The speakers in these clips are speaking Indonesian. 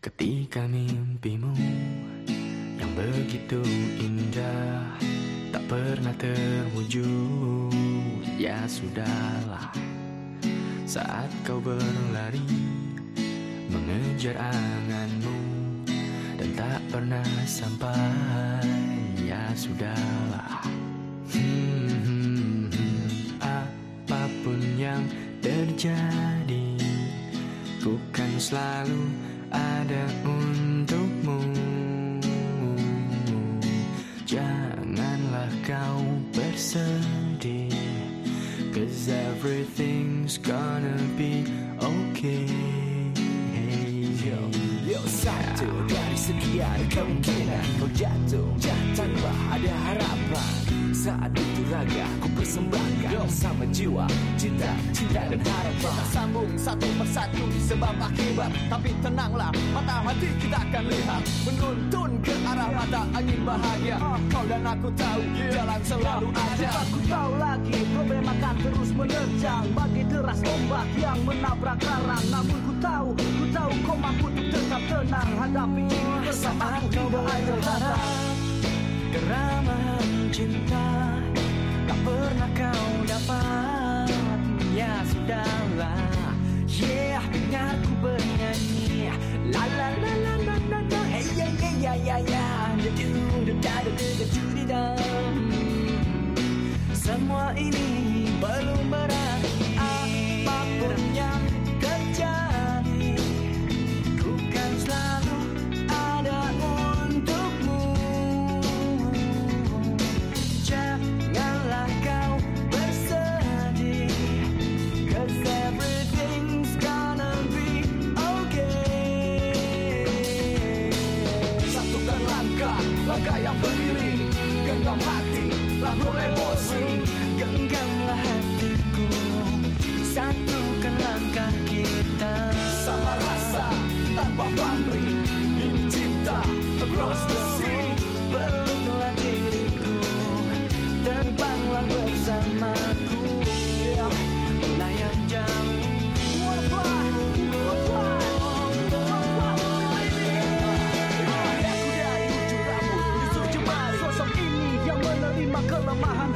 Ketika mimpimu yang begitu indah tak pernah terwujud, ya sudahlah. Saat kau berlari mengejar anganmu dan tak pernah sampai, ya sudahlah. Hmm, apa pun yang terjadi, ku kan selalu ada untukmu. Janganlah kau bersedih, cause everything's gonna be okay. Yo, yo satu dari sekian kemungkinan kau jatuh tanpa ada harapan saat itu raga ku persembahkan sama jiwa cinta cinta dan harapan. Kita sambung satu persatu sebab akibat. Tapi tenanglah mata hati kita akan lihat. Menuntun ke arah mata angin bahagia. Kau dan aku tahu jalan selalu ada. Aku tahu lagi problem akan terus menerjang. Bagi deras ombak yang menabrak karang Namun ku tahu, ku tahu kau mampu untuk tetap tenang. Hadapi ini bersama aku tidak ada kata. Keramahan cinta pernah kau dapat. Ya sudahlah. Yeah, dengarku bernyanyi. La la la la la la Hey ya ya ya ya Semua ini langkah, yang berdiri Genggam hati, lalu emosi Genggamlah hatiku. Satukan langkah kita. Sama rasa, tanpa pamrih Ini cinta across the kelemahan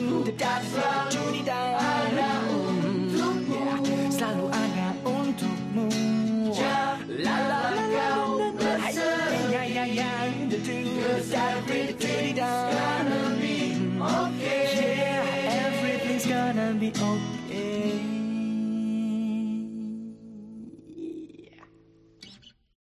Da du da da Selalu ada untukmu Selalu ada untukmu La la la kau bersedih Ya ya ya Da du da Everything's gonna be okay Yeah, everything's gonna be okay